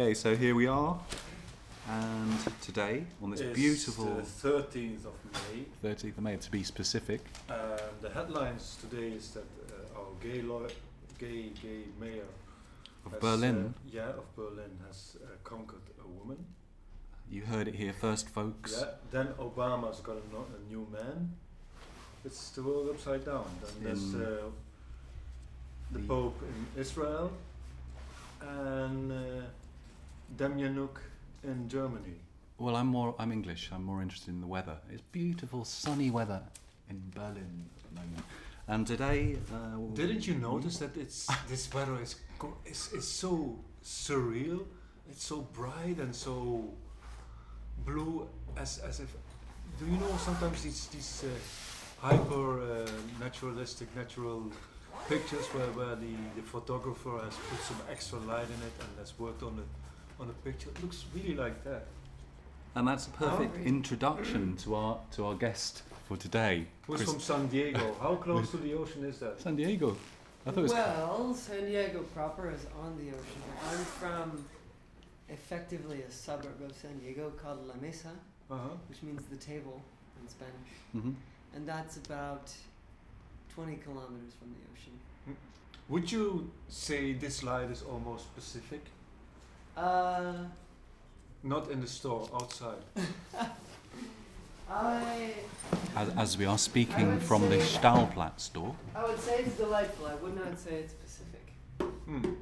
Okay, so here we are, and today on this It's beautiful the 13th of May. 13th of May, to be specific, And the headlines today is that uh, our gay gay gay mayor of has, Berlin. uh, yeah, of Berlin has uh, conquered a woman. You heard it here first, folks. Yeah. Then Obama's got a, no, a new man. It's the world upside down. Then there's uh, the the- Pope in Israel and Demjanjuk in Germany. Well, I'm more. I'm English. I'm more interested in the weather. It's beautiful, sunny weather in Berlin at the moment. And today, uh, Didn't you notice that it's this weather is is is so surreal? It's so bright and so blue, as as if. Do you know sometimes these these uh, hyper uh, naturalistic natural pictures where, where the, the photographer has put some extra light in it and has worked on the on the picture. It looks really like that. And that's a perfect Oh. introduction to our to our guest for today. Who's Chris- from San Diego? How close to the ocean is that? San Diego. I thought it was. well, San Diego proper is on the ocean. but I'm from effectively a suburb of San Diego called La Mesa, Uh huh. which means the table in Spanish. Mhm. And that's about 20 kilometers from the ocean. Would you say this light is almost specific? Uh, Not in the store, outside. I, As, as we are speaking would from the say- Staalplaat store. I would say it's delightful. I would not say it's specific. Hmm.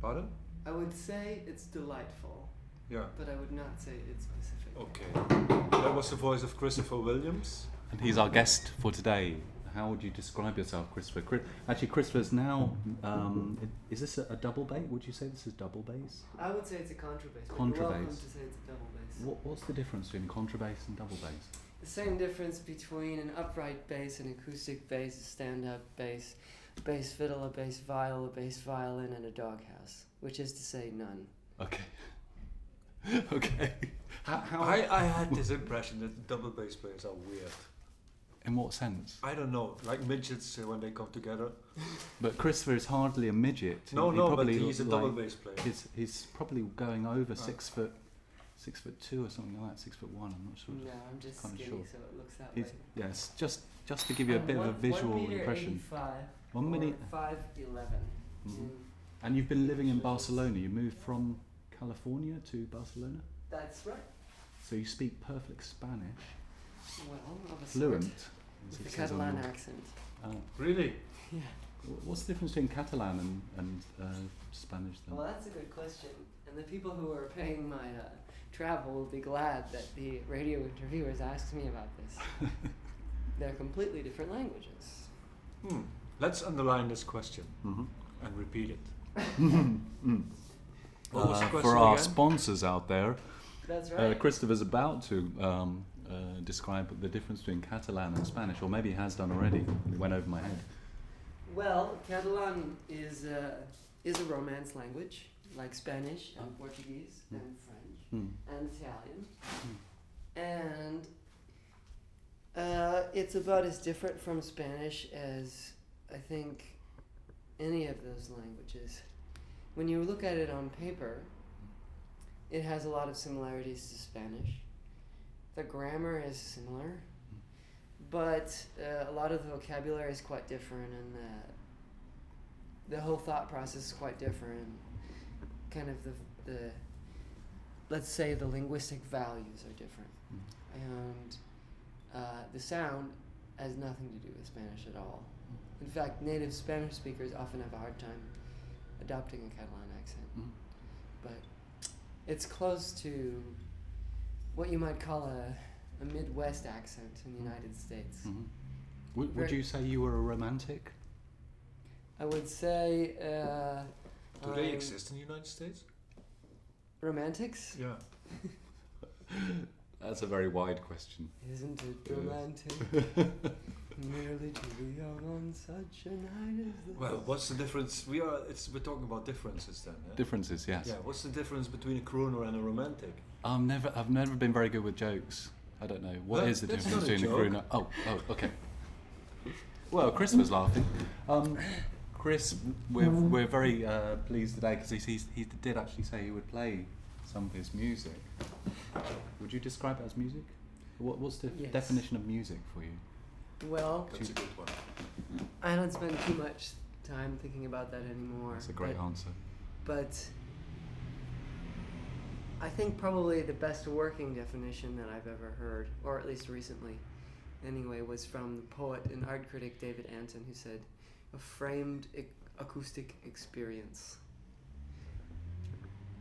Pardon? I would say it's delightful, Yeah. but I would not say it's specific. Okay. That was the voice of Christopher Williams. And he's our guest for today. How would you describe yourself, Christopher? Chris, actually, Christopher's now. Um, is this a, a double bass? Would you say this is double bass? I would say it's a contrabass. but welcome Contrabass. to say it's a double bass. What, what's the difference between contrabass and double bass? The same difference between an upright bass, an acoustic bass, a stand-up bass, a bass fiddle, a bass viol, a bass violin, and a doghouse, which is to say none. Okay. okay. How, how, I, I had this impression that double bass players are weird. In what sense? I don't know, like midgets uh, when they come together. But Christopher is hardly a midget. He- No, he no, but probably he's a like- double bass player. He's, he's probably going over Ah. six foot, six foot two or something like that. Six foot one. I'm not sure. No, I'm just Kinda skinny, short. so it looks that He's, way. yes, just just to give you a I'm bit of a one- visual one meter impression. 85 One or minute. Five eleven. Mhm. And you've been living in Barcelona. You moved from California to Barcelona, That's right. so you speak perfect Spanish, Well, of a fluent. sort. With it a says on Catalan accent. Ah. Really? Yeah. What's the difference between Catalan and, and uh, Spanish then? Well, that's a good question. And the people who are paying my uh, travel will be glad that the radio interviewers asked me about this. They're completely different languages. Hmm. Let's underline this question Mhm. and repeat it. Mm. What was the Uh, question for our again? sponsors out there, That's uh, right. Christopher's about to um, uh, describe the difference between Catalan and Spanish, or maybe he has done already. It went over my head. well, Catalan is uh, is a Romance language, like Spanish and Portuguese Mm. and French Hmm. and Italian, and uh, it's about as different from Spanish as I think any of those languages. When you look at it on paper, it has a lot of similarities to Spanish. The grammar is similar, but uh, a lot of the vocabulary is quite different, and the the whole thought process is quite different. Kind of the the let's say the linguistic values are different, and uh, the sound has nothing to do with Spanish at all. In fact, native Spanish speakers often have a hard time adopting a Catalan accent, Mhm. but it's close to what you might call a, a Midwest accent in the United States. Mhm. Would, would you say you were a romantic? I would say uh, Do they um, exist in the United States? Romantics? Yeah. That's a very wide question. Isn't it romantic? Merely to be young on such a night as this. Well, what's the difference? We are. It's we're talking about differences then. eh? Differences, yes. Yeah. What's the difference between a crooner and a romantic? I'm never, I've never been very good with jokes. I don't know. What That- is the difference not a between a crooner? joke. Oh, oh, okay. Well, Chris was laughing. Um, Chris, we're, we're very uh, pleased today because he, he's- he did actually say he would play some of his music. Would you describe it as music? What, what's the Yes. definition of music for you? Well, That's a good one. I don't spend too much time thinking about that anymore. That's a great but, answer. But I think probably the best working definition that I've ever heard, or at least recently, anyway, was from the poet and art critic David Antin, who said, "A framed ac- acoustic experience."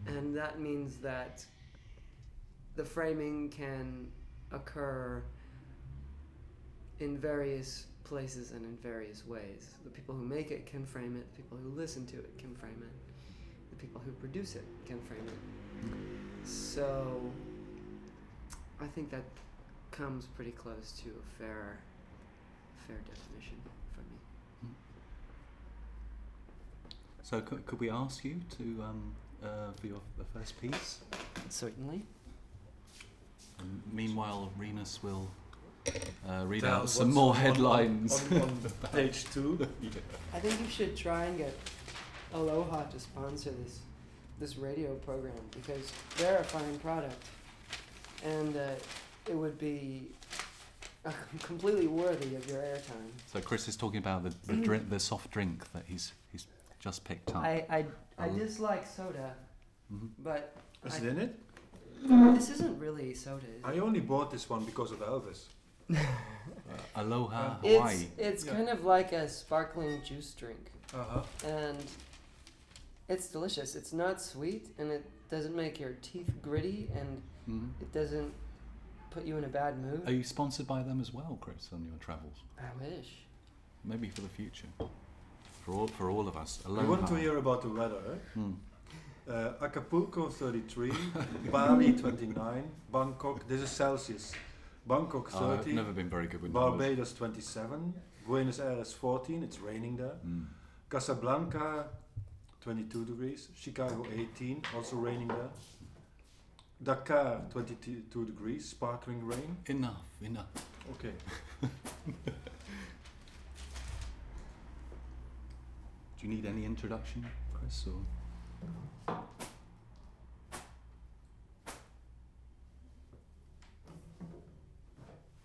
And that means that the framing can occur in various places and in various ways. The people who make it can frame it, the people who listen to it can frame it, the people who produce it can frame it. So I think that comes pretty close to a fair fair definition for me. So could, could we ask you to um, uh, for your the first piece? Certainly. And meanwhile, Rinus will uh, read Tell out some more on- on- headlines. On, on page two. I think you should try and get Aloha to sponsor this this radio program because they're a fine product, and uh, it would be uh, completely worthy of your airtime. So Chris is talking about the the, drink, the soft drink that he's he's just picked up. I I, I Um, dislike soda, Mhm. but Is I- it in it? this isn't really soda. Is I it? only bought this one because of Elvis. Uh, Aloha It's Hawaii. it's Yeah. kind of like a sparkling juice drink, Uh huh. and it's delicious. It's not sweet, and it doesn't make your teeth gritty, and Mhm. it doesn't put you in a bad mood. Are you sponsored by them as well, Chris, on your travels? I wish. Maybe for the future. For all for all of us. I want to hear about the weather. Eh? Hmm. Uh, Acapulco 33, Bali 29, Bangkok, this is Celsius. Bangkok Uh, I've never been very good with numbers. Barbados 27, Buenos Aires 14, it's raining there. Mm. Casablanca 22 degrees, Chicago 18, also raining there. Dakar 22 degrees, sparkling rain. Enough, enough. Okay. Do you need any introduction, Chris? Or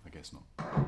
I guess not.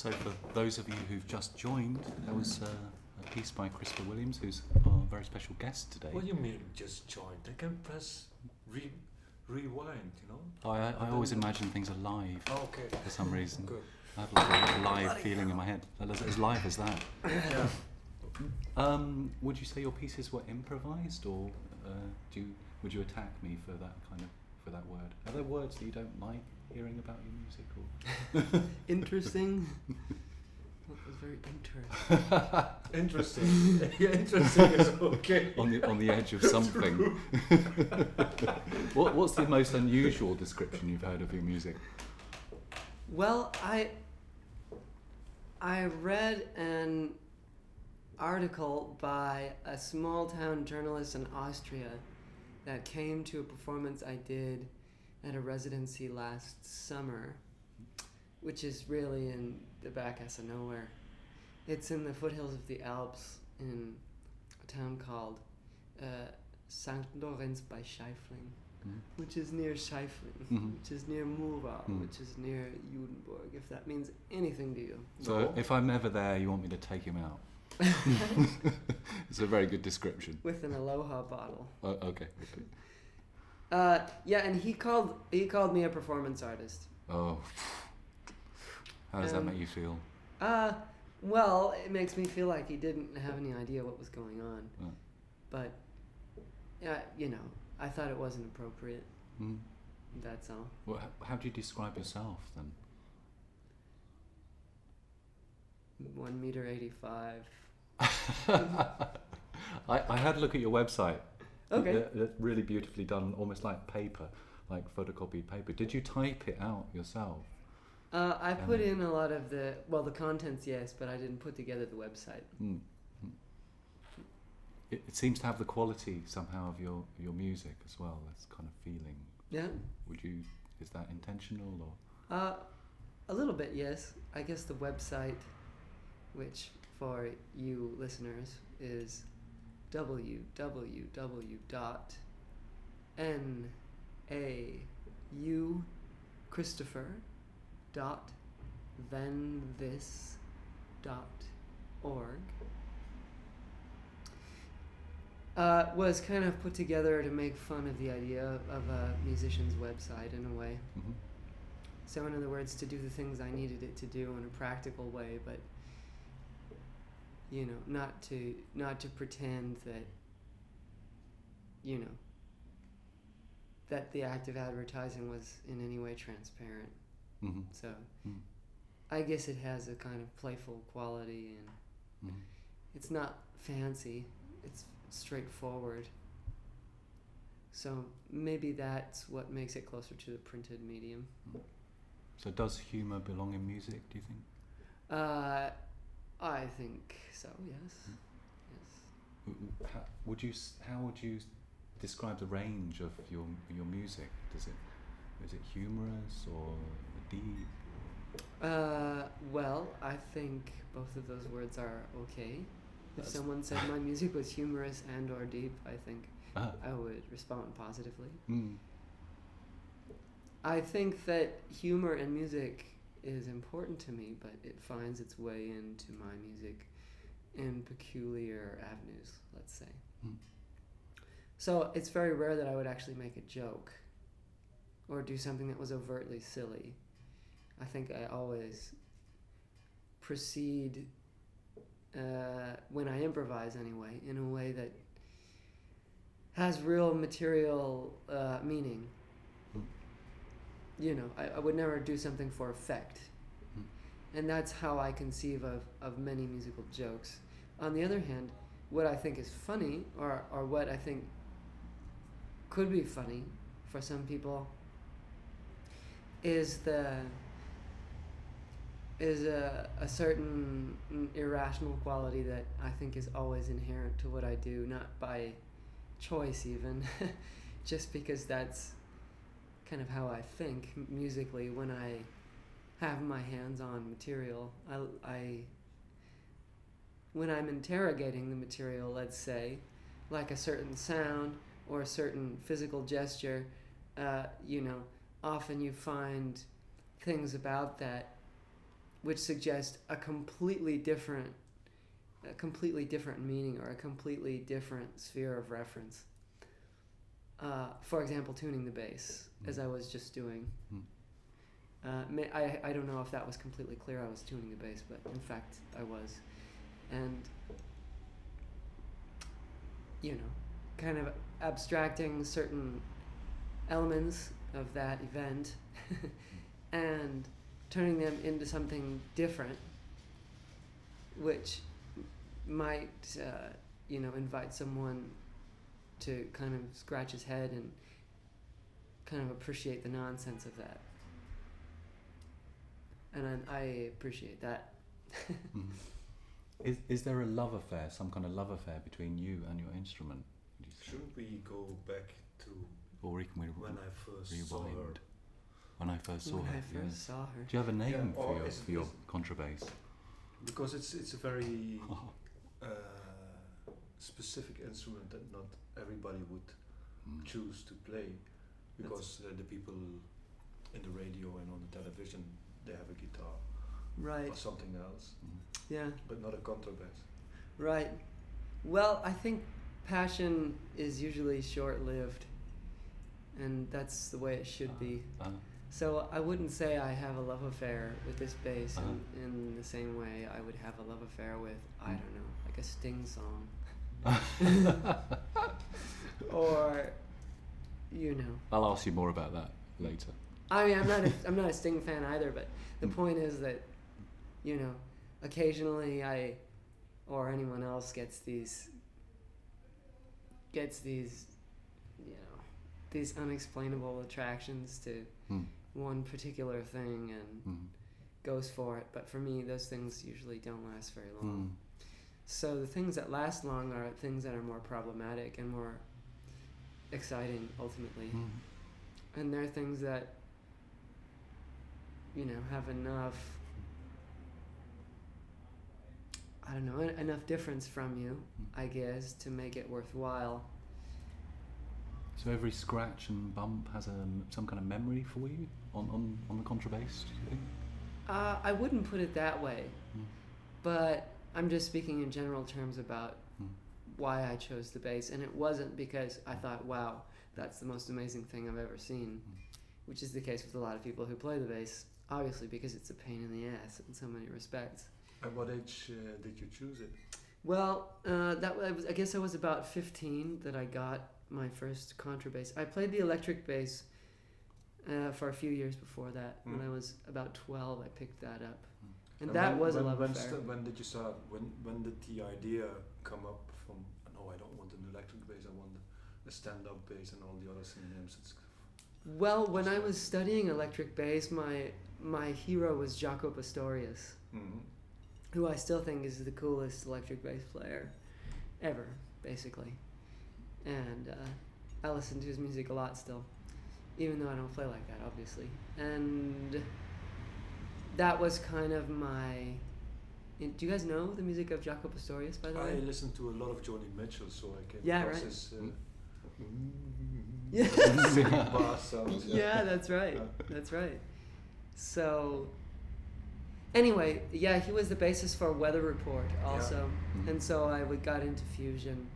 So, for those of you who've just joined, there was uh, a piece by Christopher Williams, who's our very special guest today. What do you mean just joined? I can press re- rewind, you know? I, I always imagine things are live Oh, okay. for some reason. Good. I have like a live feeling in my head, as, as live as that. Yeah. Um, would you say your pieces were improvised, or uh, do you, would you attack me for that kind of for that word? Are there words that you don't like hearing about your music, or Interesting. that was very interesting. Interesting. yeah, interesting is okay. on the on the edge of something? what, what's the most unusual description you've heard of your music? Well, I I read an article by a small town journalist in Austria that came to a performance I did at a residency last summer, which is really in the back ass of nowhere. It's in the foothills of the Alps in a town called uh, St. Lorenz by Scheifling Mm. which is near Scheifling, Mhm. which is near Murau, Mm. which is near Judenburg, if that means anything to you. So No. if I'm ever there, you want me to take him out? it's a very good description. With an aloha bottle. Uh, okay. okay. Uh, yeah, and he called he called me a performance artist. Oh. How does that Um, make you feel? Uh, well, it makes me feel like he didn't have any idea what was going on. Oh. But, yeah, you know, I thought it wasn't appropriate. Mm. That's all. Well, how, how do you describe yourself then? One meter eighty-five. I, I had a look at your website. Okay. They're- they're really beautifully done, almost like paper, like photocopied paper. Did you type it out yourself? Uh, I put Um, in a lot of the well, the contents, yes, but I didn't put together the website. Mm. It, it seems to have the quality somehow of your, your music as well. This kind of feeling. Yeah. Would you? Is that intentional or? Uh, a little bit, yes. I guess the website, which for you listeners is www dot n a u Christopher dot then this dot org uh, was kind of put together to make fun of the idea of a musician's website in a way. Mhm. So, in other words, to do the things I needed it to do in a practical way, but you know, not to not to pretend that you know that the act of advertising was in any way transparent. Mhm. So, Mm. I guess it has a kind of playful quality, and Mhm. it's not fancy. It's straightforward. So maybe that's what makes it closer to the printed medium. So does humour belong in music? Do you think? Uh, I think so. Yes. Mm. Yes. How, would you? s- How would you describe the range of your your music? Does it? Is it humorous or deep? Uh, well, I think both of those words are okay. If That's- someone said my music was humorous and or deep, I think Ah. I would respond positively. Mm. I think that humor and music is important to me, but it finds its way into my music in peculiar avenues, let's say. Mm. So it's very rare that I would actually make a joke or do something that was overtly silly. I think I always proceed, uh, when I improvise anyway, in a way that has real material uh, meaning you know, I, I would never do something for effect. Mm. And that's how I conceive of, of many musical jokes. On the other hand, what I think is funny, or, or what I think could be funny for some people, is the is a, a certain irrational quality that I think is always inherent to what I do, not by choice even, just because that's kind of how I think musically when I have my hands on material. I, I when I'm interrogating the material, let's say, like a certain sound or a certain physical gesture, uh, you know, often you find things about that which suggest a completely different, a completely different meaning or a completely different sphere of reference. Uh, for example, tuning the bass, as I was just doing. Mm. Uh, may, I, I don't know if that was completely clear. I was tuning the bass, but in fact, I was. And, you know, kind of abstracting certain elements of that event and turning them into something different, which might, uh, you know, invite someone to kind of scratch his head and kind of appreciate the nonsense of that. And I, I appreciate that. Mhm. Is is there a love affair, some kind of love affair between you and your instrument? you? Should we go back to Or can we when I first saw her? When I first saw when her. I first yes. saw her. Do you have a name Yeah, for your is- for your is- contrabass? Because it's it's a very Oh. uh, specific instrument that not everybody would Mm. choose to play because uh, the people in the radio and on the television they have a guitar Right. or something else, Mm. Yeah. but not a contrabass. Right. Well, I think passion is usually short lived, and that's the way it should be. Uh, So I wouldn't say I have a love affair with this bass Uh-huh. in, in the same way I would have a love affair with, I Mm. don't know, like a Sting song. or, you know. I'll ask you more about that later. I mean, I'm not a, I'm not a Sting fan either, but the Mm. point is that, you know, occasionally I, or anyone else gets these, gets these, you know, these unexplainable attractions to Mm. one particular thing and Mm. goes for it. But for me, those things usually don't last very long. Mm. So the things that last long are things that are more problematic and more exciting ultimately. Mm. And they're things that, you know, have enough, I don't know, enough difference from you, I guess, to make it worthwhile. So every scratch and bump has a some kind of memory for you on, on, on the contrabass. Do you think? Uh, I wouldn't put it that way, Mm. but I'm just speaking in general terms about Mm. why I chose the bass. And it wasn't because I thought, wow, that's the most amazing thing I've ever seen, Mm. which is the case with a lot of people who play the bass, obviously, because it's a pain in the ass in so many respects. At what age uh, did you choose it? Well, uh, that was, I guess I was about 15 that I got my first contrabass. I played the electric bass uh, for a few years before that. When Mm. I was about 12, I picked that up. And, that when, was when, a love when, affair. st- when did you start? When when did the idea come up from? No, I don't want an electric bass. I want a stand-up bass and all the other synonyms. It's Well, when I was studying electric bass, my my hero was Jaco Pastorius, Mhm. who I still think is the coolest electric bass player ever, basically. And uh, I listen to his music a lot still, even though I don't play like that, obviously. And that was kind of my. Do you guys know the music of Jaco Pastorius, by the I way? I listen to a lot of Joni Mitchell, so I can Yeah, across right. his, uh, Yeah. sounds. yeah, that's right. That's right. So, anyway, yeah, he was the basis for Weather Report also, Mhm. and so I would got into fusion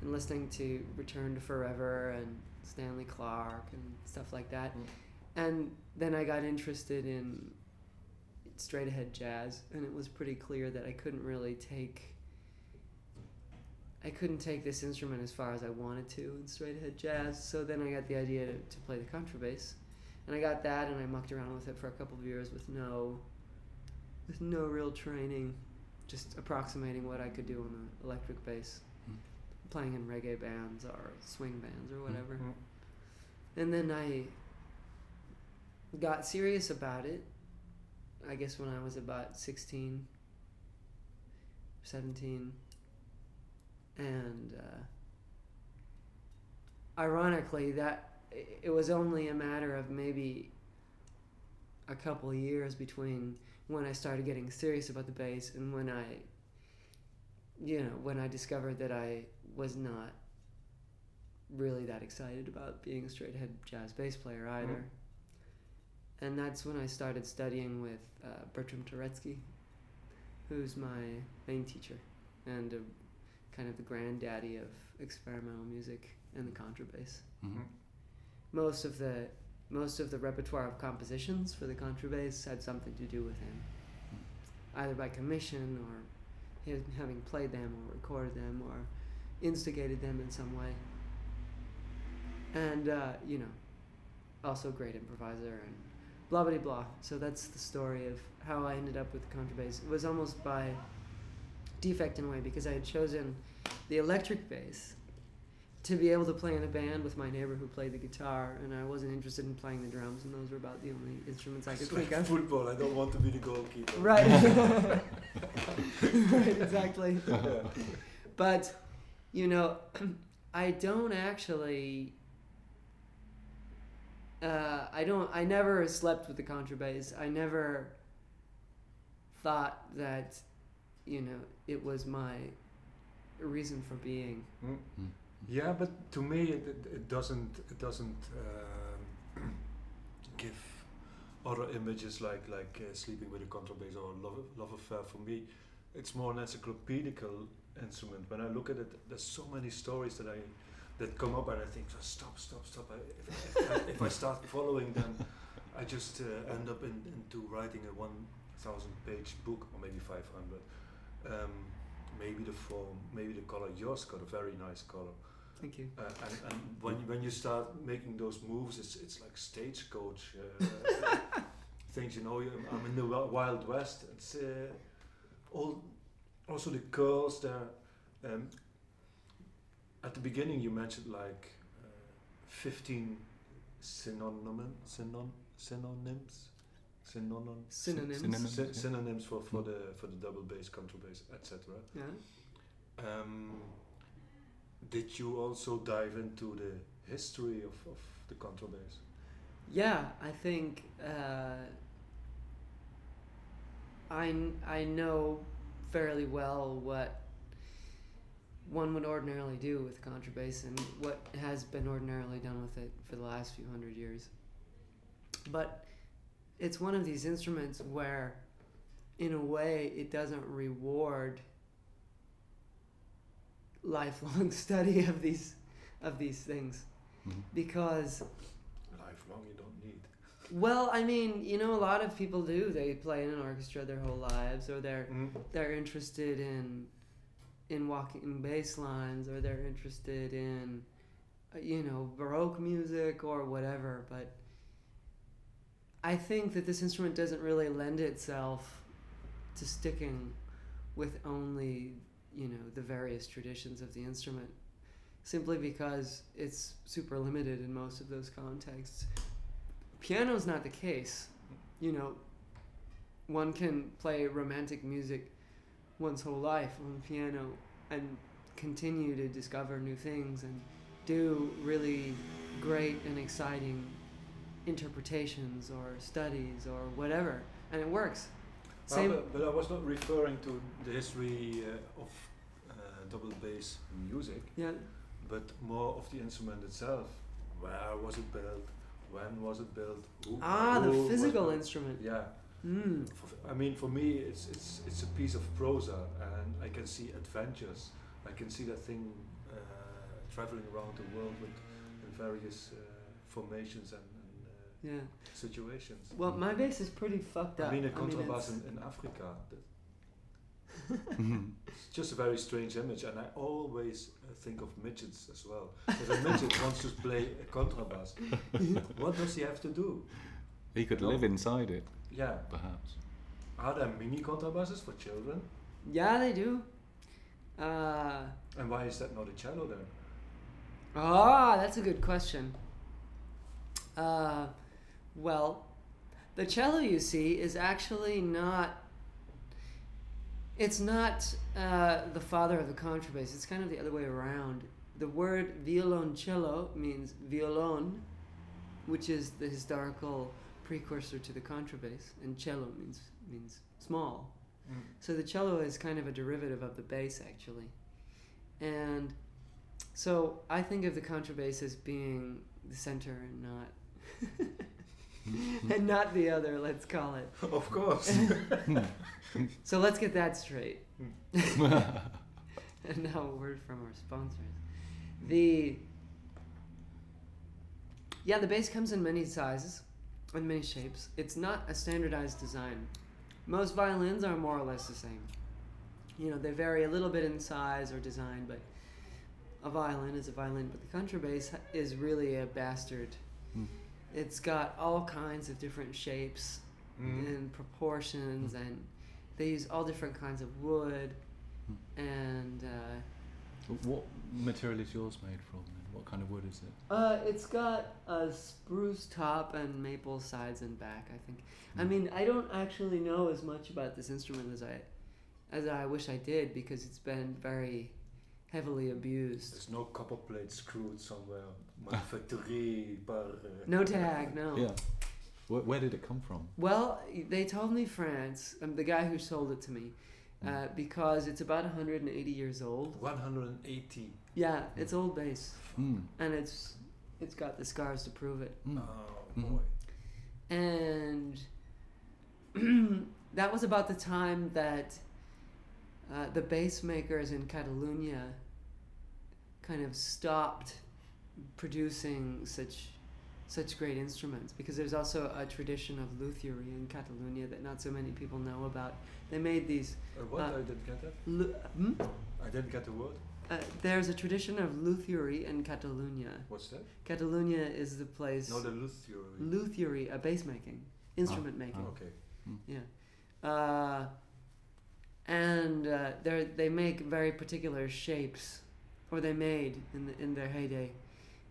and listening to Return to Forever and Stanley Clarke and stuff like that, Mm. and then I got interested in straight ahead jazz, and it was pretty clear that I couldn't really take. I couldn't take this instrument as far as I wanted to in straight ahead jazz. So then I got the idea to, to play the contrabass, and I got that, and I mucked around with it for a couple of years with no, with no real training, just approximating what I could do on the electric bass, Mm. playing in reggae bands or swing bands or whatever. Mhm. And then I got serious about it, I guess when I was about 16, 17. And uh, ironically, that it was only a matter of maybe a couple years between when I started getting serious about the bass and when I, you know, when I discovered that I was not really that excited about being a straight ahead jazz bass player either. And that's when I started studying with uh, Bertram Turetzky, who's my main teacher and uh, kind of the granddaddy of experimental music and the contrabass. Mhm. Most of the most of the repertoire of compositions for the contrabass had something to do with him, either by commission or his having played them or recorded them or instigated them in some way. And uh, you know, also a great improviser and blah blah blah. So that's the story of how I ended up with the contrabass. It was almost by defect in a way because I had chosen the electric bass to be able to play in a band with my neighbor who played the guitar, and I wasn't interested in playing the drums, and those were about the only instruments I could It's like think of. football. I don't want to be the goalkeeper. Right. right, exactly. Yeah. But, you know, I don't actually. Uh, I don't. I never slept with the contrabass. I never thought that, you know, it was my reason for being. Mm. Mm. Yeah, but to me it, it, it doesn't it doesn't um, give other images like like uh, sleeping with a contrabass or love love affair. For me, it's more an encyclopedical instrument. When I look at it, there's so many stories that I that come up, and I think, "Just stop, stop, stop. I, if, if, I, if I start following them, I just uh, end up in, into writing a one thousand page book or maybe five hundred. Um, maybe the form, maybe the color. Yours got a very nice color. Thank you. Uh, and, and when when you start making those moves, it's it's like stagecoach uh, things. You know, I'm in the wild west. It's uh, all also the curls there. Um, at the beginning, you mentioned like uh, 15 synonym synon synonyms synonym Synonyms. Synonyms. sy- synonyms for for Mm. the for the double bass, contrabass, etc. Yeah. Um, did you also dive into the history of, of the contrabass? Yeah, I think uh, I, I know fairly well what one would ordinarily do with contrabass and what has been ordinarily done with it for the last few hundred years. But it's one of these instruments where, in a way, it doesn't reward lifelong study of these of these things Mhm. because Lifelong, you don't need. well, I mean, you know, a lot of people do. They play in an orchestra their whole lives, or they're they're interested in in walking bass lines, or they're interested in uh, you know baroque music or whatever. But I think that this instrument doesn't really lend itself to sticking with only you know the various traditions of the instrument, simply because it's super limited in most of those contexts. Piano's not the case. You know, one can play romantic music one's whole life on the piano and continue to discover new things and do really great and exciting interpretations or studies or whatever, and it works. Well, but, but I was not referring to the history uh, of uh, double bass music, Yeah. but more of the instrument itself. Where was it built? When was it built? Who, Ah, the who was physical instrument. Yeah. Mm. For- I mean, for me, it's it's it's a piece of prosa, and I can see adventures. I can see that thing uh, traveling around the world with in various uh, formations and, and uh, Yeah. situations. Well, my bass is pretty fucked up. I mean, a it's- contrabass in, in Africa. that-. It's just a very strange image, and I always uh, think of midgets as well. If a midget wants to play a contrabass, what does he have to do? He could No. live inside it, Yeah, perhaps. are there mini contrabasses for children? Yeah, they do. Uh, And why is that not a cello then? Ah, that's a good question. Uh, well, the cello you see is actually not. It's not uh, the father of the contrabass. It's kind of the other way around. The word violoncello means violon, which is the historical precursor to the contrabass, and cello means means small. Mm. So the cello is kind of a derivative of the bass, actually. And so I think of the contrabass as being the center and not and not the other. Let's call it. of course. So let's get that straight. Mm. and now a word from our sponsors. The yeah, the bass comes in many sizes and many shapes. It's not a standardized design. Most violins are more or less the same. You know, they vary a little bit in size or design, but a violin is a violin. But the contrabass is really a bastard. Mm. It's got all kinds of different shapes Mm. and proportions, and they use all different kinds of wood. Mm. And uh, what material is yours made from? Then? What kind of wood is it? uh, it's got a spruce top and maple sides and back. I think. I Mm. mean, I don't actually know as much about this instrument as I, as I wish I did because it's been very heavily abused. There's no copper plate screwed somewhere. Manufacturé par. Uh, No tag, no. Yeah. Where, where did it come from? Well, they told me France. Um, the guy who sold it to me, uh, Mm. because it's about 180 years old. 180. Yeah, it's old bass, Mm. and it's it's got the scars to prove it. Mm. Oh Mhm. boy. And that was about the time that uh, the bass makers in Catalonia kind of stopped producing such such great instruments because there's also a tradition of luthiery in Catalonia that not so many people know about. They made these. Uh, what? Uh, I didn't get that. Lu- hmm? I didn't get the word. Uh, there's a tradition of luthiery in Catalonia. What's that? Catalonia is the place. No, the Luth theory. luthiery, a bass making, instrument making. Okay. Yeah. Uh, and uh, they they make very particular shapes, or they made in the, in their heyday,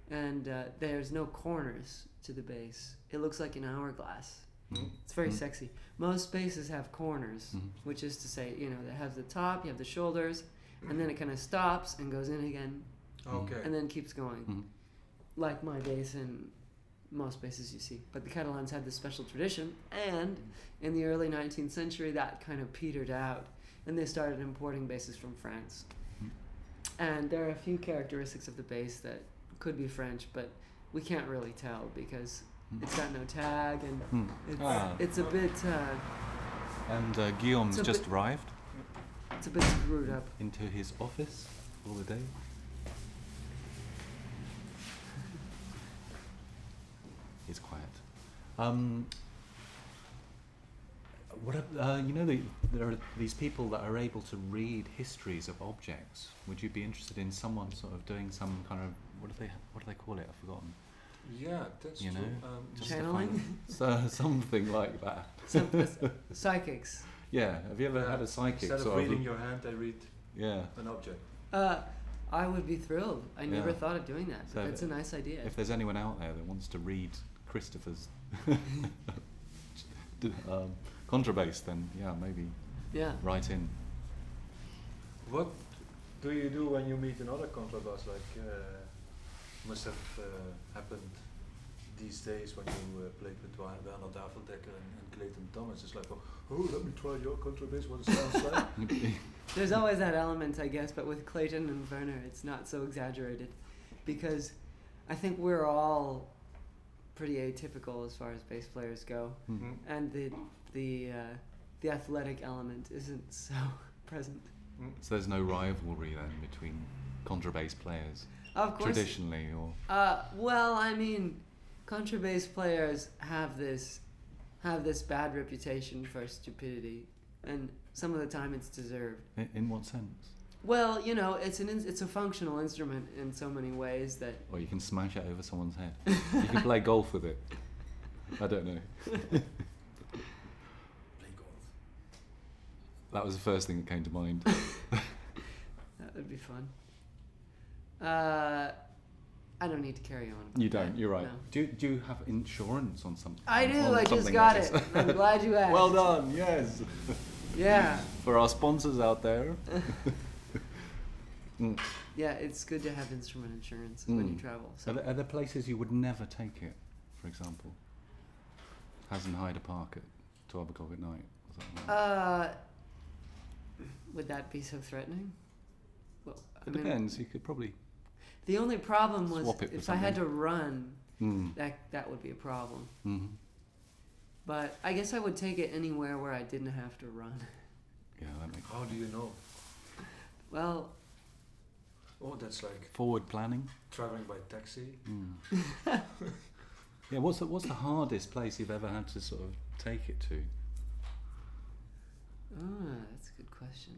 and uh, there's no corners to the bass. It looks like an hourglass. Mm. It's very Mm. sexy. Most basses have corners, Mhm. which is to say, you know, it has the top, you have the shoulders, and then it kind of stops and goes in again, Okay. and then keeps going, Mhm. like my bass and most basses you see. But the Catalans had this special tradition, and in the early 19th century, that kind of petered out, and they started importing basses from France. Mm. And there are a few characteristics of the bass that could be French, but we can't really tell because Mm. it's got no tag and Mm. it's, Ah. it's a bit uh, And uh, Guillaume's just bit- arrived it's a bit screwed up. into his office all the day. He's quiet. Um, what uh, you know, the, there are these people that are able to read histories of objects. Would you be interested in someone sort of doing some kind of what do they what do they call it? I've forgotten. yeah, that's You true. Um, Channeling? so, something like that. Some, psychics. Yeah. Have you ever yeah, had a psychic Instead of sort of? reading your hand, I read yeah. an object. Uh, I would be thrilled. I never Yeah. thought of doing that. But So that's a nice idea. If there's anyone out there that wants to read Christopher's d- um, contrabass, then yeah, maybe yeah. write in. What do you do when you meet another contrabass? Like, uh, must have uh, happened these days when you uh, played with Werner Dafeldecker and, and Clayton Thomas. It's like, oh, oh, let me try your contrabass. What it sounds like. There's always that element, I guess, but with Clayton and Werner, it's not so exaggerated because I think we're all pretty atypical as far as bass players go, Hmm. and the the uh, the athletic element isn't so present. So there's no rivalry then between contrabass players Of course, traditionally, or Uh, well, I mean, contrabass players have this have this bad reputation for stupidity, and some of the time it's deserved. in, in what sense? Well, you know, it's an in, it's a functional instrument in so many ways that Or you can smash it over someone's head. you can play golf with it. I don't know. Play golf. That was the first thing that came to mind. that would be fun. Uh, I don't need to carry on. About You don't. You're right. no. Do, do you have insurance on something? I do. I just got like it. I'm glad you asked. well done. Yes. Yeah, For our sponsors out there. Mm. yeah. It's good to have instrument insurance when you Mm. travel. Are, So there, are there places you would never take it? For example, Hasenheide Park at twelve o'clock at night. or something like that? Uh, would that be so threatening? Well, I it mean, depends. You could probably. The only problem was Swap it if I had to run, Mm. that that would be a problem. Mm. But I guess I would take it anywhere where I didn't have to run. Yeah, that makes How do you know? Well, Oh, that's like forward planning. traveling by taxi. Mm. yeah, what's the, what's the hardest place you've ever had to sort of take it to? ah, that's a good question.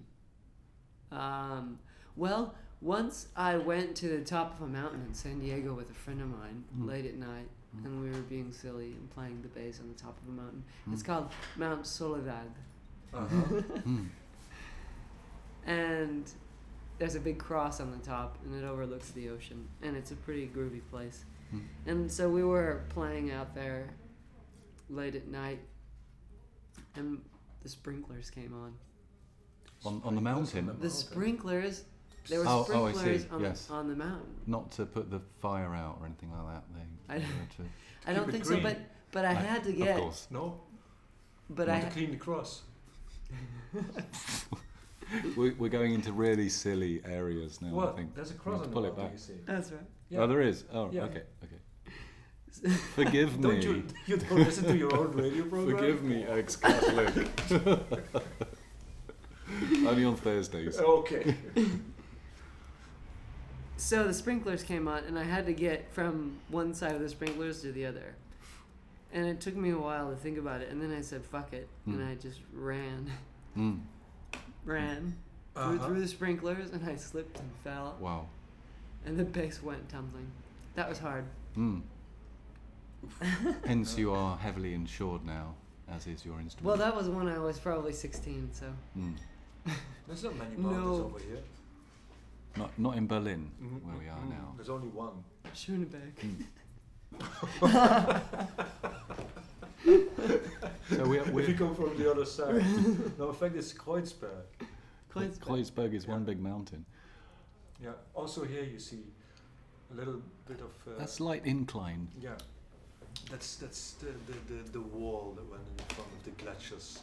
Um, well, once I went to the top of a mountain in San Diego with a friend of mine Mm. late at night, Mm. and we were being silly and playing the bass on the top of a mountain. It's Mm. called Mount Soledad. Uh-huh. Mm. and there's a big cross on the top and it overlooks the ocean and it's a pretty groovy place Mm. and so we were playing out there late at night and the sprinklers came on On, on the mountain, the sprinklers there were Oh, oh, I sprinklers see, on, yes. on the mountain not to put the fire out or anything like that. They, I- they were to, i don't it think green. so but but i I- had to of get course. No, but want i to clean the cross. We're, we're going into really silly areas now. I what? think. There's a cross on to the pull it mountain, back. you see. that's right Yeah. Oh, there is. Oh, Yeah. okay, okay. Forgive me. Don't you? You don't listen to your own radio program. Forgive me, ex-Catholic. Only on Thursdays. Okay. So the sprinklers came on and i had to get from one side of the sprinklers to the other and it took me a while to think about it and then i said fuck it and Mm. i just ran Mm. ran Uh-huh. through, through the sprinklers and i slipped and fell Wow. and the bass went tumbling that was hard Mm. Hence, you are heavily insured now, as is your instrument. well that was when i was probably 16 so Mm. There's not many mountains No. over here. Not, not in Berlin, Mhm, where we are mhm. now. There's only one. Schöneberg. So we're, if you we're come from the other side. no, in fact, it's Kreuzberg. Kreuzberg. Kreuzberg is one big mountain. Yeah. Also here you see a little bit of. Uh, That's slight incline. Yeah. That's that's the, the, the, the wall that went in front of the glaciers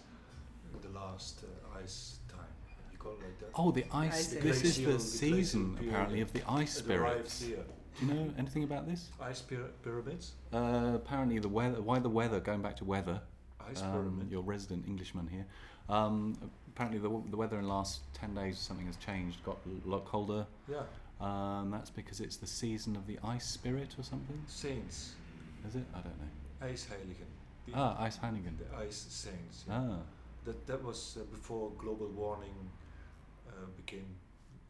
in the last uh, ice time. You call it like that. Oh, the ice. Ice this is glacial- the the season, glacial apparently, of the ice It spirits. Do you know anything about this? Ice pyra- pyramids. Uh, apparently, the weather. Why the weather? Going back to weather. Ice um, pyramid. your resident Englishman here. Um, apparently, the, the weather in the last ten days or something has changed. Got a lot colder. Yeah. Um, that's because it's the season of the ice spirit or something. Saints. Is it? I don't know. Ijsheiligen. The, Ah, Ice Hannigan. the ice saints. yeah. Ah, That that was uh, before global warming became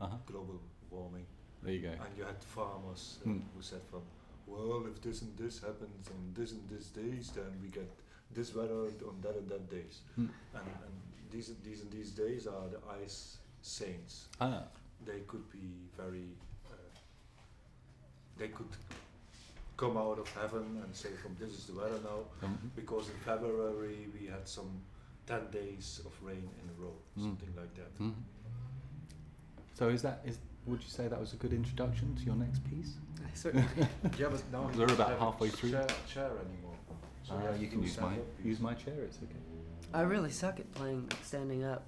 uh huh. global warming, There you go. and you had farmers uh, Hmm. who said, "From well, if this and this happens on this and this days, then we get this weather on that and that days." Hmm. And, and these these and these days are the ice saints. Ah, They could be very. Uh, they could come out of heaven and say, "From this is the weather now." um, because in February we had some 10 days of rain in a row, Mm. something like that. mhm. So is that is? Would you say that was a good introduction to your next piece? I certainly Yeah, but now We're about halfway through. Chair, chair anymore. So Uh, you can use my stand-up use my chair. It's okay. I really suck at playing standing up.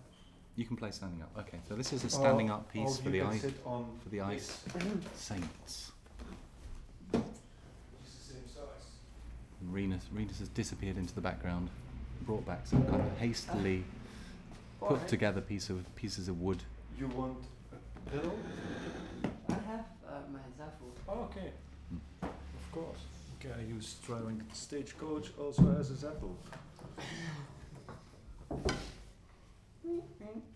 You can play standing up. Okay, so this is a standing Or- up piece for the can ice sit on for the ice this. saints. It's the same size. Rinus, Rinus has disappeared into the background, brought back some kind of hastily put Alright. together piece of pieces of wood. You want a pedal? I have uh, my Zafu. Oh, okay. Of course. Okay, I use driving stagecoach also as a Zettel.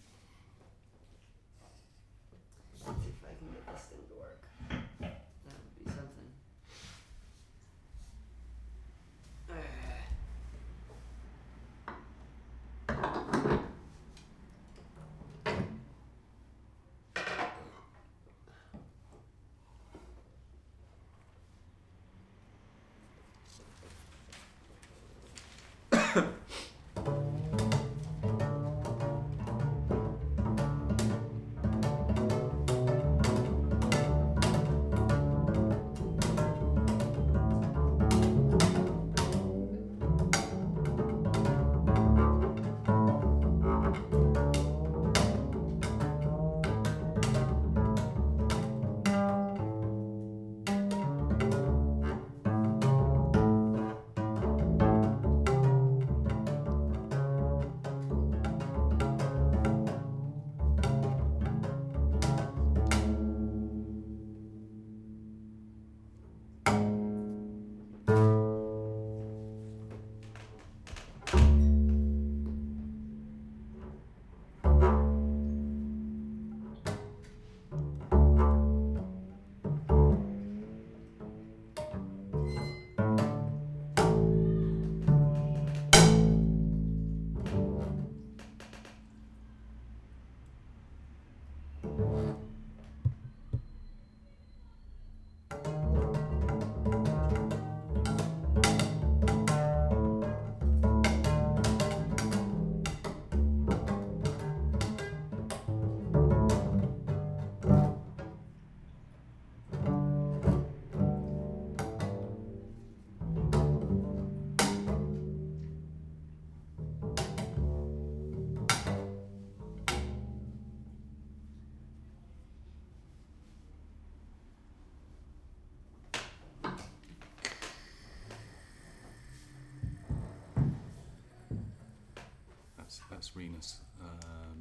Alex Rinus uh,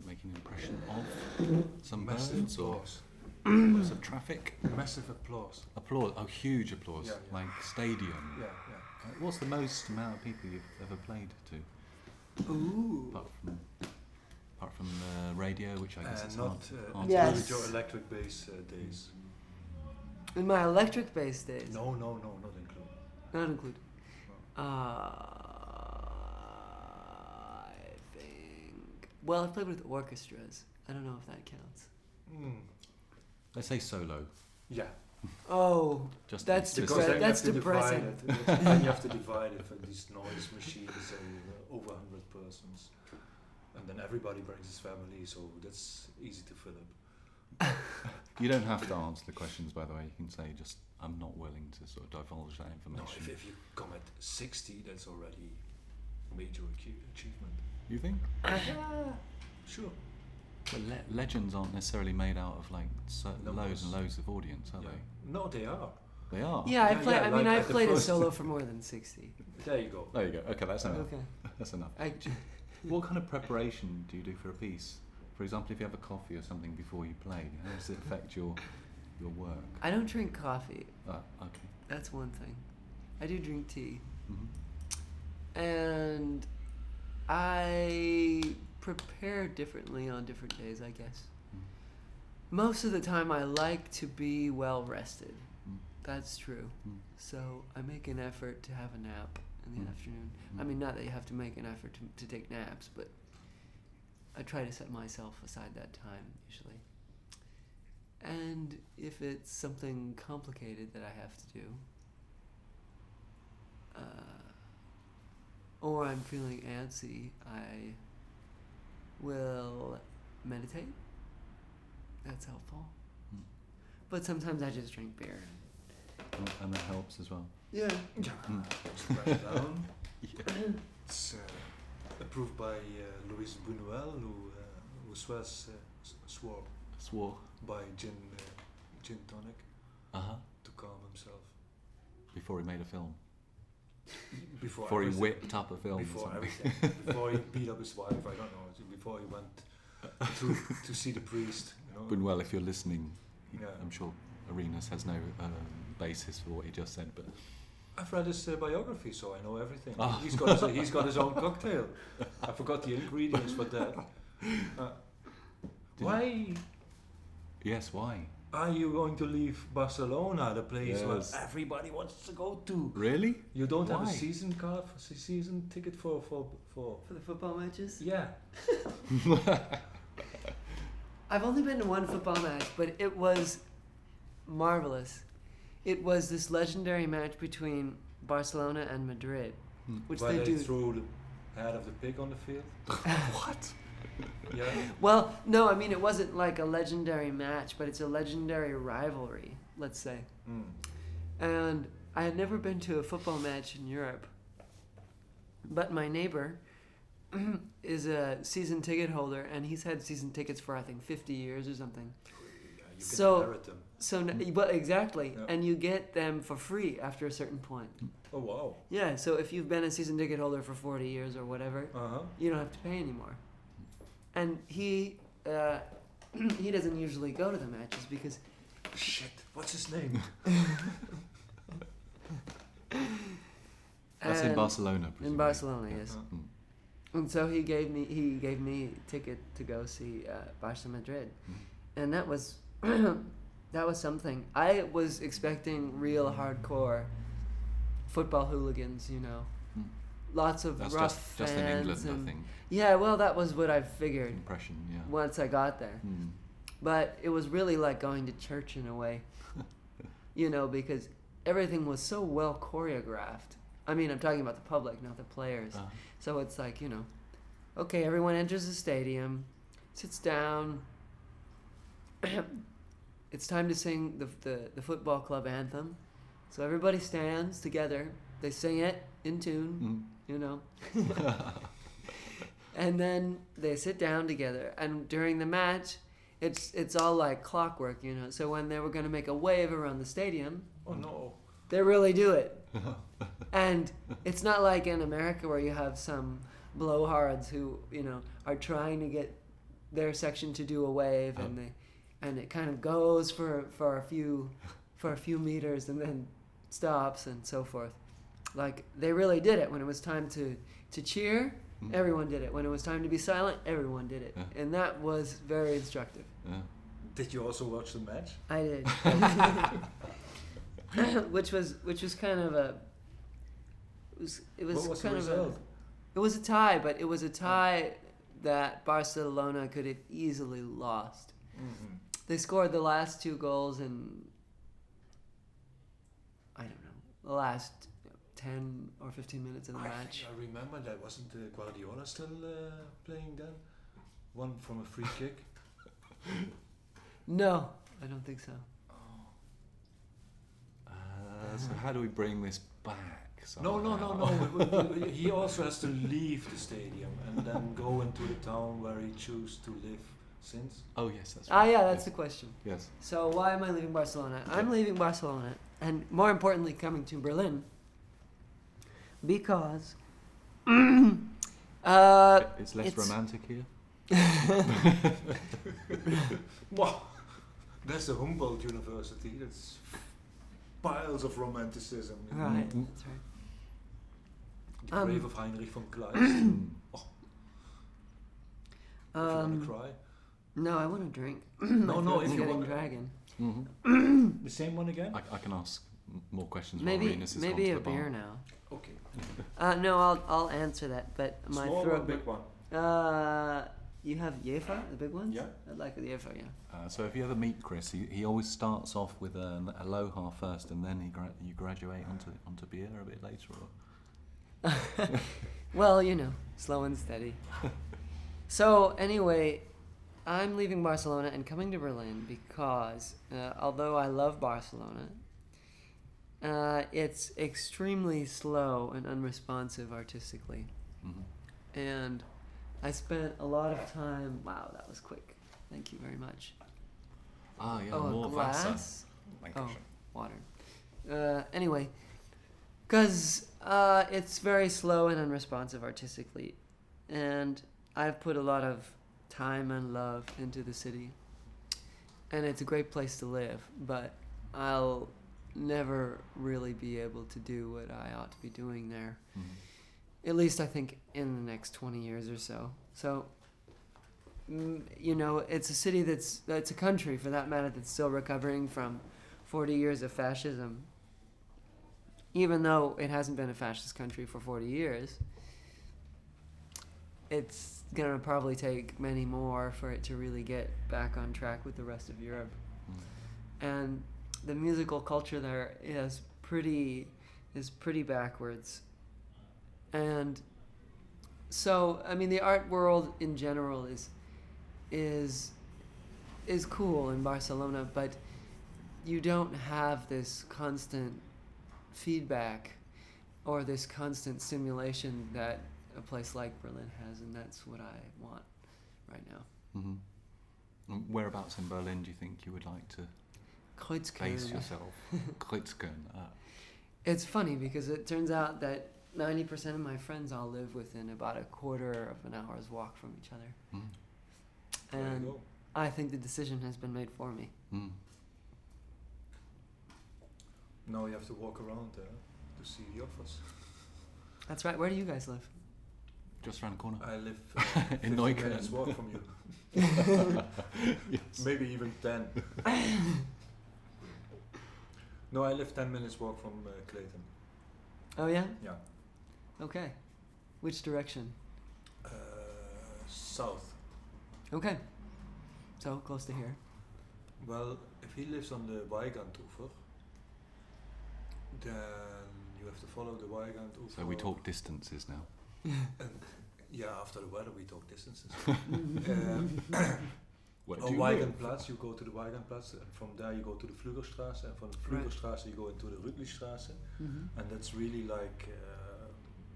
making an impression of some Massive birds or applause. lots of traffic? Massive applause. Applause, oh, huge applause, Yeah, yeah. like stadium. Yeah, Uh, What's the most amount of people you've ever played to, Ooh. apart from apart from uh, radio, which I guess And is not hard, uh, hard Yes. to with your electric bass uh, days. In my electric bass days. No, no, no, not included. Not included. Uh, I think. Well, I've played with orchestras. I don't know if that counts. Mm. Let's say solo. Yeah, Oh, Just That's just- because then That's you have to divide depressing. it. then you have to divide it for these noise machines, say uh, over 100 persons. And then everybody brings his family, so that's easy to fill up. You don't have to answer the questions, by the way. You can say just I'm not willing to sort of divulge that No, information. if, if you come at 60, that's already major achie- achievement. You think? Sure. But le- legends aren't necessarily made out of like so- loads and loads of audience, are Yeah. they? No, they are. They are. yeah. I Yeah, play. yeah, I mean, like I've played a solo for more than sixty. There you go. There you go. Okay, that's enough. Okay. That's enough. I, What kind of preparation do you do for a piece? For example, if you have a coffee or something before you play, how does it affect your your work? I don't drink coffee. Ah, okay. That's one thing. I do drink tea, hmm and I prepare differently on different days. I guess. Mm. Most of the time, I like to be well rested. Mm. That's true. Mm. So I make an effort to have a nap in the Mm. afternoon. I Mm. mean, not that you have to make an effort to, to take naps, but I try to set myself aside that time usually. And if it's something complicated that I have to do, uh, or I'm feeling antsy, I will meditate. That's helpful. Mm. But sometimes I just drink beer. And, and that helps as well. Yeah. Mm. Just write it down. Yeah. It's uh, approved by uh, Louis Buñuel, who, uh, who swears, uh, swore Swore. by gin, uh, gin tonic Uh huh. to calm himself. Before he made a film. Before, Before he whipped up a film. or Before everything. before he beat up his wife, I don't know. Before he went to, to see the priest. You know? Buñuel, if you're listening, Yeah. I'm sure Arenas has no um, basis for what he just said, but I've read his uh, biography, so I know everything. Oh. He's got his, he's got his own cocktail. I forgot the ingredients for that. Uh, why yes, why? Are you going to leave Barcelona, the place Yes. where everybody wants to go to? Really? You don't have a season card, for se- season ticket for for for. For the football matches? Yeah, I've only been to one football match, but it was marvelous. It was this legendary match between Barcelona and Madrid, Hmm. which where they they do. threw the head of the pig on the field. what? Yeah, Well, no, I mean it wasn't like a legendary match, but it's a legendary rivalry, let's say. mm. And I had never been to a football match in Europe. But my neighbor is a season ticket holder, and he's had season tickets for I think 50 years or something. Yeah, you can So- inherit them. So, well, exactly, Yeah. and you get them for free after a certain point. Oh wow. Yeah, so if you've been a season ticket holder for 40 years or whatever, Uh huh. you don't have to pay anymore. And he uh, he doesn't usually go to the matches because Shit. What's his name? That's in and- Barcelona. In. Barcelona, yes. Uh-huh. Mm. And so he gave me he gave me a ticket to go see uh, Barca Madrid, Mm. and that was that was something. I was expecting real hardcore football hooligans, you know, Mm. lots of That's rough just, just in fans England, and I think. Yeah. Well, that was what I figured Impression, yeah. once I got there. Mm. But it was really like going to church in a way, you know, because everything was so well choreographed. I mean, I'm talking about the public, not the players. Uh, So it's like, you know, okay, everyone enters the stadium, sits down. it's time to sing the, the, the football club anthem. So everybody stands together. They sing it in tune, mm. you know. and then they sit down together. And during the match, it's it's all like clockwork, you know. So when they were going to make a wave around the stadium, Oh no. they really do it. and it's not like in America where you have some blowhards who you know are trying to get their section to do a wave, and they and it kind of goes for for a few for a few meters and then stops and so forth. Like they really did it when it was time to to cheer. Mm. Everyone did it. When it was time to be silent, everyone did it, Yeah. and that was very instructive. Yeah. Did you also watch the match? I did. which was which was kind of a it was it was, what was the kind of a it was a tie, but it was a tie that Barcelona could have easily lost. Mhm. They scored the last two goals in I don't know the last ten or fifteen minutes in the I match. I remember that. Wasn't uh, Guardiola still uh, playing then? One from a free kick. No, I don't think so. Uh, so how do we bring this back? No, no, no, no. we- we- we- he also has to leave the stadium and then go into the town where he chose to live since. Oh yes, that's Ah, yeah, that's the question. yes. So why am I leaving Barcelona? I'm leaving Barcelona, and more importantly, coming to Berlin because uh, it's less it's- romantic here. Wow, that's the Humboldt University. That's piles of romanticism. you know. right, Mhm. that's right. The Um, grave of Heinrich von Kleist. Mm. if you want Um, to cry. no, I want to drink. No, no, if you getting want- dragon. Mhm. The same one again? I, I can ask more questions. Maybe while Rinus has maybe a to bar. beer now. Okay. Uh, no, I'll I'll answer that. But my Small or throat. big one? Uh, you have Jever, the big ones. Yeah. I'd like the Jever. Yeah. Uh, so if you ever meet Chris, he, he always starts off with an aloha first, and then he gra- you graduate onto onto beer a bit later. Or Well, you know, slow and steady. so anyway, I'm leaving Barcelona and coming to Berlin because uh, although I love Barcelona, uh, it's extremely slow and unresponsive artistically, Mhm. and I spent a lot of time. Wow, that was quick. Thank you very much. Ah, yeah, oh, more glass. Dankeschön. water. Uh, anyway, because uh, it's very slow and unresponsive artistically, and I've put a lot of time and love into the city, and it's a great place to live. But I'll never really be able to do what I ought to be doing there. Mhm. At least I think in the next twenty years or so. So. mm, You know, it's a city that's it's a country for that matter that's still recovering from 40 years of fascism, even though it hasn't been a fascist country for 40 years, it's going to probably take many more for it to really get back on track with the rest of Europe. Mm. And the musical culture there is pretty is pretty backwards. And so, I mean, the art world in general is is is cool in Barcelona, but you don't have this constant feedback or this constant stimulation that a place like Berlin has, and that's what I want right now. Mm-hmm. Whereabouts in Berlin do you think you would like to base Kreuzkölln. yourself? Kreuzkölln. Uh, It's funny because it turns out that 90% of my friends all live within about a quarter of an hour's walk from each other. mm, And. I think the decision has been made for me. mm. Now you have to walk around there to see the office. That's right. Where do you guys live? Just around the corner. I live uh, In 50 Neukölln. minutes walk from you. yes. Maybe even 10. no, I live 10 minutes walk from uh, Clayton. Oh, yeah? Yeah. Okay. Which direction? Uh, south. Okay. So close to here. Well, if he lives on the Weigandufer, then you have to follow the Weigandufer. So we talk distances now. And yeah, after the weather we talk distances. Um, Where on do you? Weichselplatz, you go to the Weichselplatz, and from there you go to the Pflügerstraße, and from the Right. You go into the Rütlistraße, hmm and that's really like uh,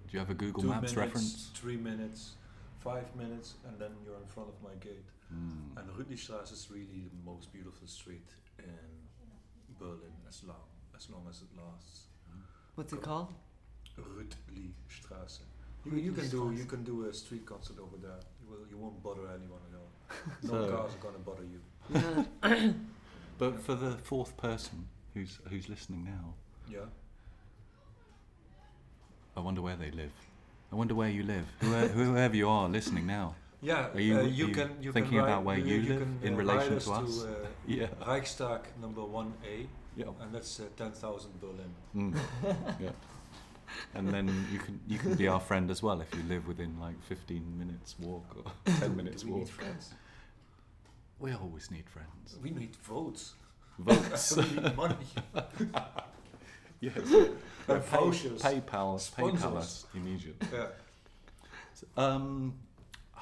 Do you have a Google two Maps minutes, reference? three minutes, five minutes, and then you're in front of my gate. Mm. And Rütlistraße is really the most beautiful street in Berlin, as long as long as it lasts. What's it called? Rütlistraße. You, you can do you can do a street concert over there. You will you won't bother anyone at all. No So- cars are gonna bother you. But for the fourth person who's who's listening now, Yeah. I wonder where they live. I wonder where you live. Whoever, whoever you are listening now. Yeah. Are you- uh, you you can you thinking can about where you live can, in uh, relation write to us? uh, Yeah. Reichstag number one A, Yeah. and that's uh, ten thousand Berlin. Mm. yeah. And then you can you can be our friend as well if you live within like 15 minutes walk or 10 minutes we walk. need friends? We always need friends. We need votes. Votes. we need money. yes. And Pay, vouchers. PayPal, PayPal us immediately. Yeah. Um, uh,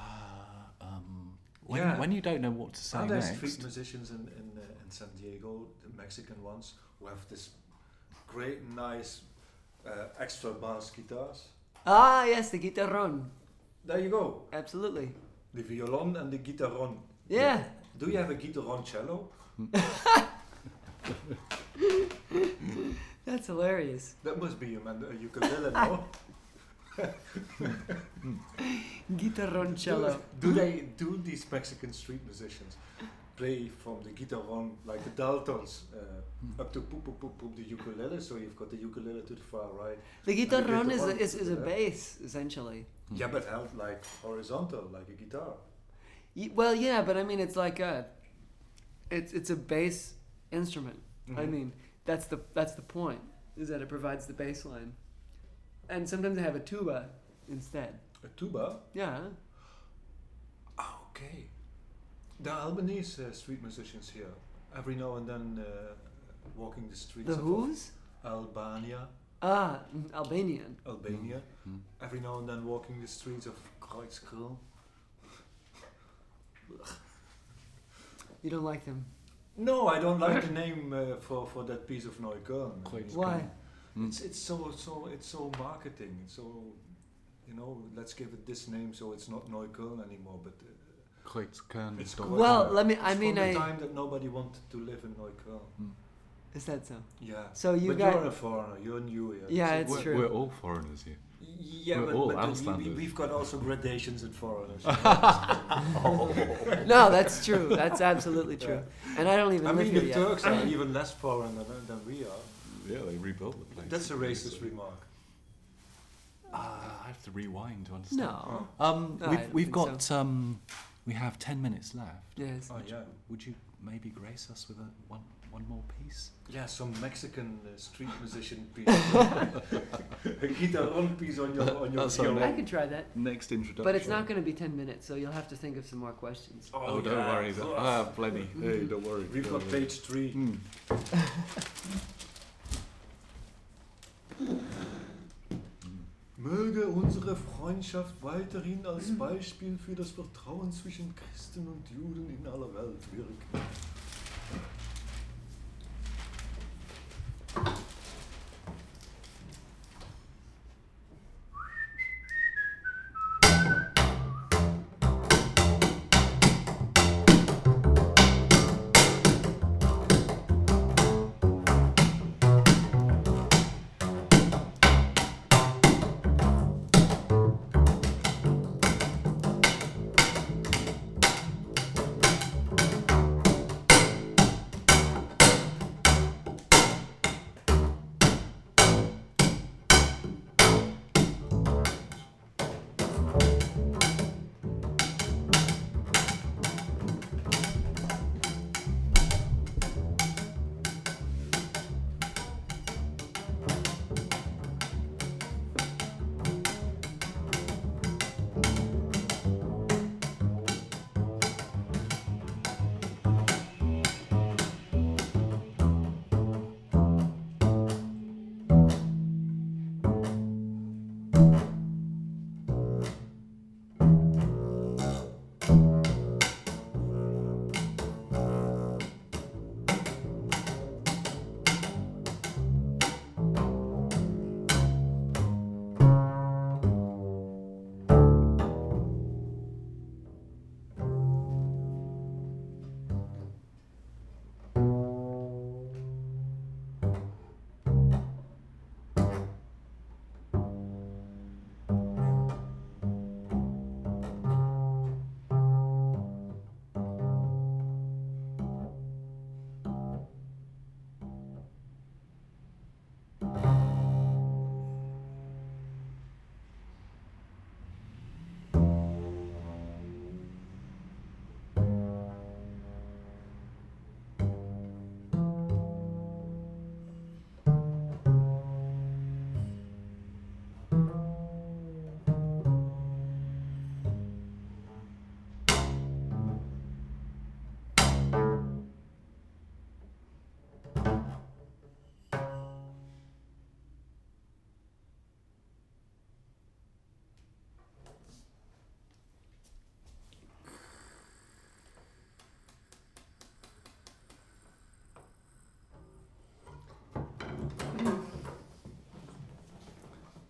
um, when, Yeah. when you don't know what to say Are there next, street musicians in in, uh, in San Diego, the Mexican ones, who have this great, nice, uh, extra bass guitars? ah, yes, the guitarron. There you go. Absolutely. The violon and the guitarron. Yeah. Do you have a guitarron cello? That's hilarious. That must be a, man, a ukulele, no? Guitarron Do, cello. do they do these Mexican street musicians play from the guitarron like the Daltons uh, up to poop poop poop poop the ukulele? So you've got the ukulele to the far right. The guitar guitarron is a, is, is a yeah. bass, essentially. Yeah, but held like horizontal, like a guitar. Y- Well, yeah, but I mean, it's like a, it's it's a bass instrument. I Mhm. mean, that's the that's the point is that it provides the bass line, and sometimes they have a tuba instead. A tuba. Yeah. Ah, okay. The Albanese uh, street musicians here, every now and then uh, walking the streets The of who's? Albania, Ah, mm, Albanian. Albania. Mm. Every now and then walking the streets of Kreuzkölln. You don't like them. No, I don't like the name uh, for, for that piece of Neukölln. I Why? Mm. It's it's so so it's so marketing. It's so you know. Let's give it this name so it's not Neukölln anymore. But uh, Kreuzkölln It's quite- Well, let me. it's I mean, from the time that nobody wanted to live in Neukölln. Is that so? Yeah. So you but got- you're a foreigner. You're new here. Yeah, So it's we're, true. We're all foreigners here. Yeah, We're but, all but then we, we've got also gradations in foreigners. No, that's true. That's absolutely true. And I don't even I live mean, here the yet. Turks are even less foreign than, than we are. Yeah, they rebuilt the place. That's a racist remark. Ah, I have to rewind to understand. No. Um, No, we've we've think got um, we have ten minutes left. Yes. Oh yeah. Would you maybe grace us with a one one more piece? Yeah, some Mexican uh, street musician piece. a guitarron piece on your on your That's our violin. I could try that. Next introduction. But it's not going to be 10 minutes, so you'll have to think of some more questions. Oh, don't yeah. worry. Oh, I have plenty. Hey, don't worry. We've don't got worry. page three. Mm. Möge unsere Freundschaft weiterhin als Beispiel für das Vertrauen zwischen Christen und Juden in aller Welt wirken.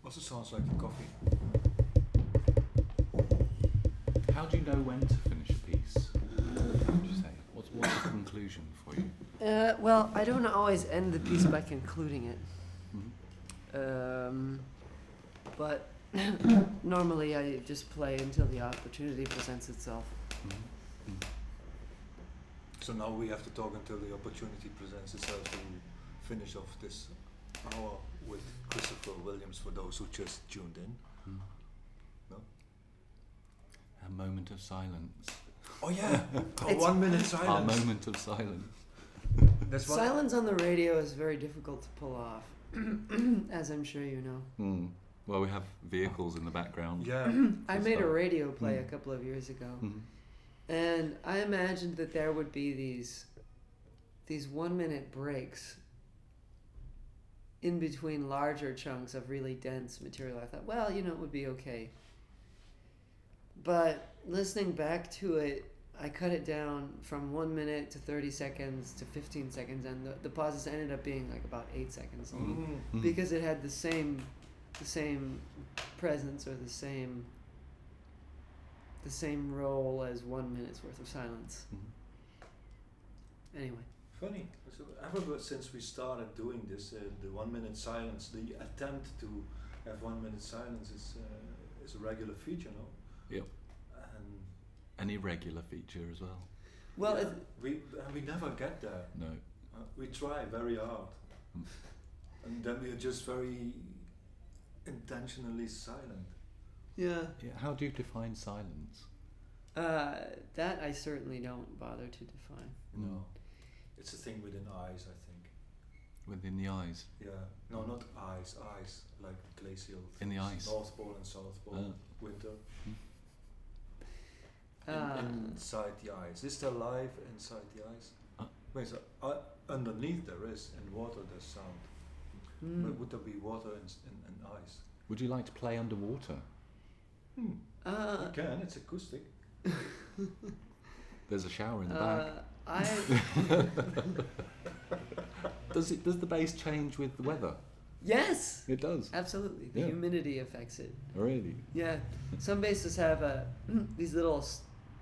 Also sounds like a coffee. How do you know when to finish a piece? How would you say? What's, what's the conclusion for you? Uh, well, I don't always end the piece by concluding it. Mhm. Um, but normally I just play until the opportunity presents itself. Mhm. Mhm. So now we have to talk until the opportunity presents itself to finish off this hour with Christopher Williams for those who just tuned in. Mhm. No? A moment of silence. Oh yeah, a It's- one minute silence. A moment of silence. That's what Silence on the radio is very difficult to pull off, as I'm sure you know. Mm. Well, we have vehicles in the background. Yeah, I Good made a radio play a Mm. couple of years ago, Mhm. and I imagined that there would be these these one minute breaks in between larger chunks of really dense material. I thought, well, you know, it would be okay. But listening back to it, I cut it down from one minute to 30 seconds to 15 seconds, and the, the pauses ended up being like about eight seconds long Mm. Mhm. because it had the same the same presence or the same the same role as one minute's worth of silence. Mhm. Anyway, Funny. So ever since we started doing this, uh, the one minute silence, the attempt to have one minute silence is uh, is a regular feature, no? Yep. And An irregular feature as well. well, yeah, we and we never get there. No. Uh, we try very hard, Mm. and then we are just very intentionally silent. yeah, Yeah, how do you define silence? uh, that I certainly don't bother to define. You Mm. know, it's a thing within eyes, I think. Within the eyes. Yeah, no, not eyes, eyes like glacial. In the things. ice. North Pole and South Pole, Ah. winter. Uh, in, inside the ice. Is there life inside the ice? Uh. Wait, so uh, underneath there is. In water there's sound. mm, But would there be water and, s- in, in ice? Would you like to play underwater? Hmm. uh, you can. It's acoustic. There's a shower in the back. Uh, I Does it? Does the bass change with the weather? yes, It does. absolutely. The Yeah. humidity affects it. Really? Yeah, some basses have uh, these little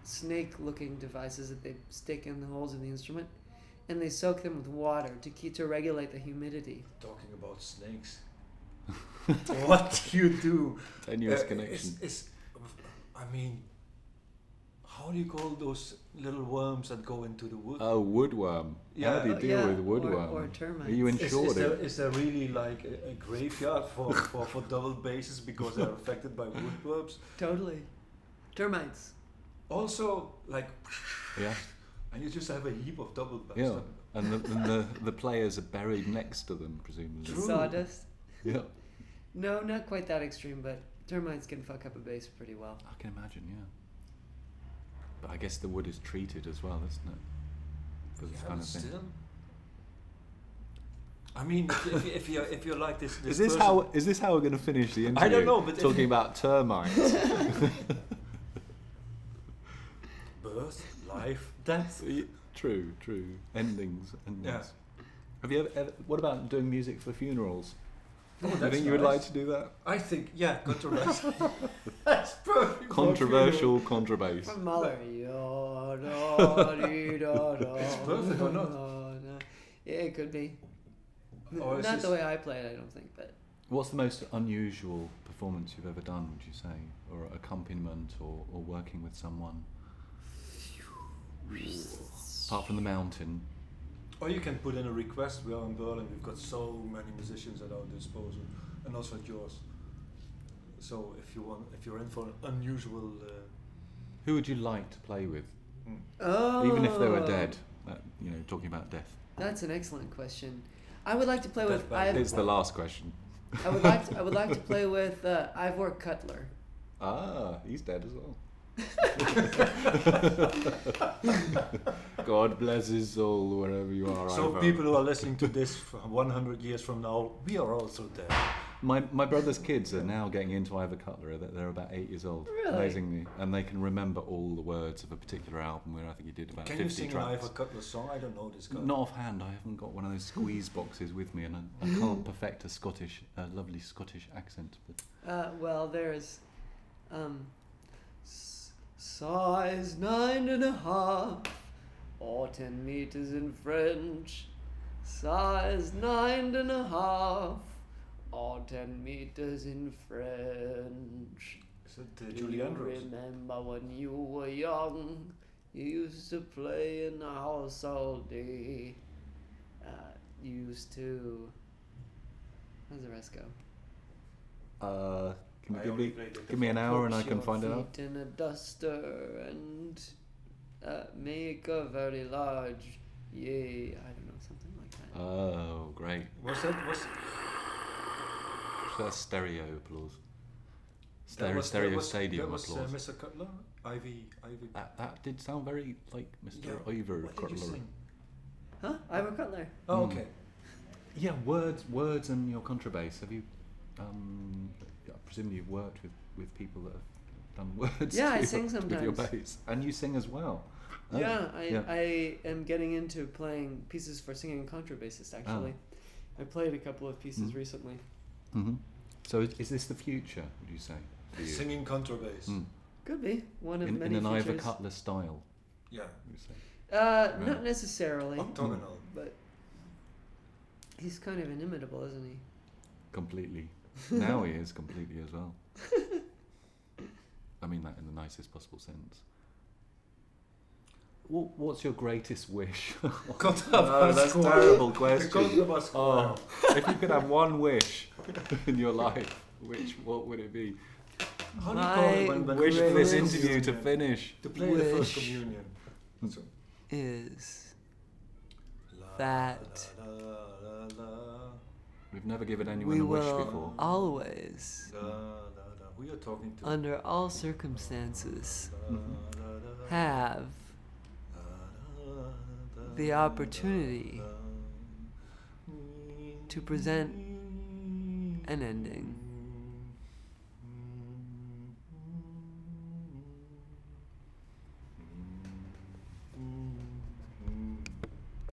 snake-looking devices that they stick in the holes in the instrument, and they soak them with water to keep to regulate the humidity. Talking about snakes. what do you do? Tenuous Uh, connection. Is, is, I mean, how do you call those little worms that go into the wood? Oh, woodworm. Yeah. How do you deal yeah, with or- woodworm? or Are termites. you Is, is, insured? there, it? is there really like a, a graveyard for, for, for double basses because they're affected by woodworms? Totally, termites. Also, like, Yeah. and you just have a heap of double bases. Yeah. And the, and the the players are buried next to them, presumably. True. Sawdust. Yeah. No, not quite that extreme, but termites can fuck up a base pretty well. I can imagine. Yeah. But I guess the wood is treated as well, isn't it? For this Yeah, kind of thing. still. I mean, if, if, if you if you're like this, this Is this person- how is this how we're going to finish the interview? I don't know, but if talking about termites. birth, life, death? Y- true, true. Endings, endings. Yeah. Have you ever, ever? What about doing music for funerals? Oh, do you that's think you would like to do that? I think yeah, controversial. that's perfect. Controversial contrabass. From Mahler. Ya, da, dee, da, da, It's perfect or not? da, da. Yeah, it could be. Oh, or not this- the way I play it, I don't think, but What's the most unusual performance you've ever done? Would you say, or accompaniment, or, or working with someone? Apart from the mountain. Or you can put in a request. We are in Berlin. We've got so many musicians at our disposal, and also at yours. So if you want, if you're in for an unusual, uh, Who would you like to play with, mm, oh, even if they were dead? That, you know, talking about death. That's an excellent question. I would like to play Death with. band. I've, It's the last question. I would like. To, I would like to play with uh, Ivor Cutler. Ah, he's dead as well. God bless his soul wherever you are. so Ivo. people who are listening to this for 100 years from now, we are also dead. My my brother's kids are now getting into Ivor Cutler. They're, they're about eight years old, Really? amazingly, and they can remember all the words of a particular album. Where I think he did about Can you fifty sing an tracks. Ivor Cutler song? I don't know this guy. Not offhand. I haven't got one of those squeeze boxes with me, and I, I can't perfect a Scottish, a lovely Scottish accent. But Uh, well, there's um, s- size nine and a half or ten meters in French. Size nine and a half or ten meters in French. Is it uh, Do Julie you Andrews? remember when you were young? You used to play in the house all day. Uh, you used to. How does the rest go? uh, can you I give me give me an hour and I can find it out? in a duster and uh, make a very large yay. I don't know, something like that. Oh, great! What's that was That's stereo applause. that Stereo, was, stereo that was, stadium that was, applause. Uh, Mr. Cutler, Ivy, Ivy. That that did sound very like Mr. Yeah, Ivor What did you Cutler. sing? Huh? Ivor Cutler. Oh, Mm. okay. Yeah, words, words, and your contrabass. Have you? Um, I presume you've worked with, with people that have done words. Yeah, to I your- sing with your bass, and you sing as well. Oh, yeah, I, yeah. I am getting into playing pieces for singing contrabassist actually. I played a couple of pieces Mm. recently. hmm So is, is this the future? Would you say? You? Singing contrabass. Mm. Could be one of In, many in an Ivor. Cutler style. Yeah. You say? Uh, Right. not necessarily, Octagonal. but he's kind of inimitable, isn't he? Completely. Now he is completely as well. I mean that in the nicest possible sense. Wha- What's your greatest wish? Contrabass oh, that's a terrible question. contrabass. Oh, if you could have one wish in your life, which what would it be? How do you call it My when, when Wish for this first interview to finish. To play the first Wish. communion. So, Is la, That la, la, la, la, We've never given anyone we a wish will before. always, under all circumstances, la, have the opportunity la, la. to present an ending.